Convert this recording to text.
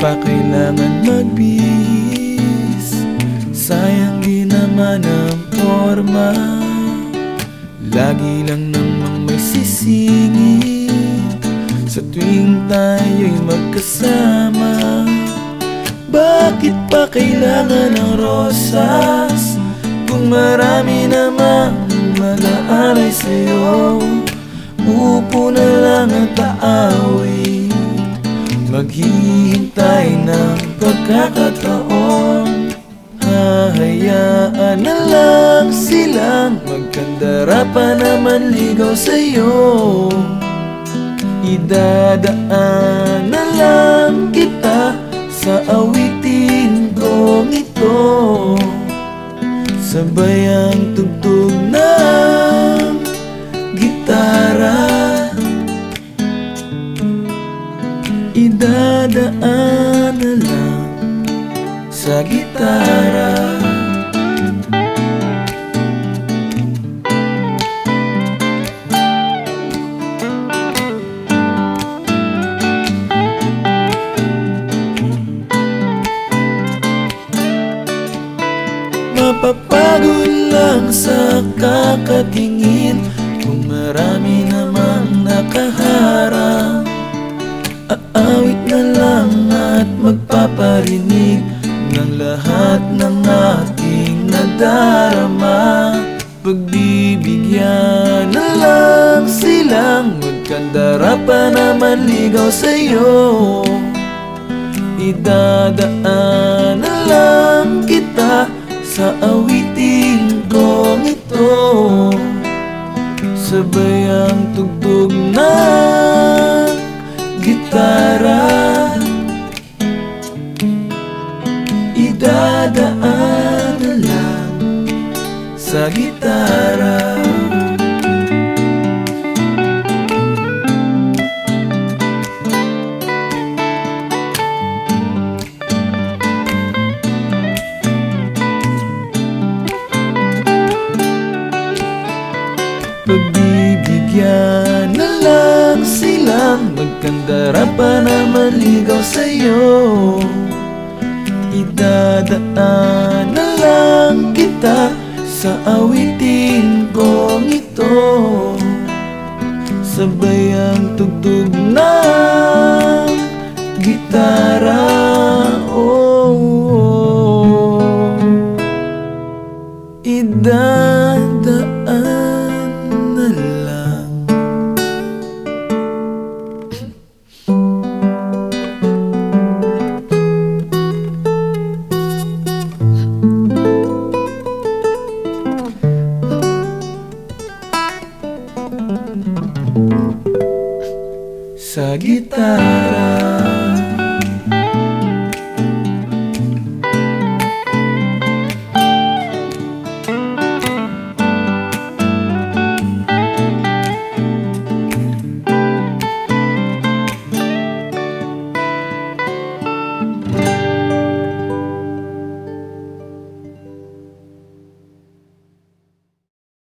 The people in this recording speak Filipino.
pa kailangan magbihis. Sayang di naman ang forma Lagi lang namang may sisingit. Sa tuwing tayo'y magkasama Bakit pa kailangan ng rosas? Kung marami namang mag-aaray sa'yo Upo na lang at aawi Maghihintay pagkakataon Hahayaan na lang silang Magkandara pa naman ligaw sa'yo. Idadaan na lang kita Sa awitin kong ito. Sabay ang tugtog ng gitara. Idadaan sa gitara. Mapapagod lang sa kakatingin Kung marami namang nakaharang Aawit na lang at magpaparinig lahat ng aking nadarama. Pagbibigyan na lang silang Magkandara pa naman ligaw sa'yo. Idadaan na lang kita Sa awitin kong ito. Sabay ang tugtog ng gitara sa gitara Pagbibigyan na lang silang Magkandara pa naman ligaw sa'yo. Idadaan na lang kita Sa awitin kong ito Sabay ang tugtog ng gitara guitarra.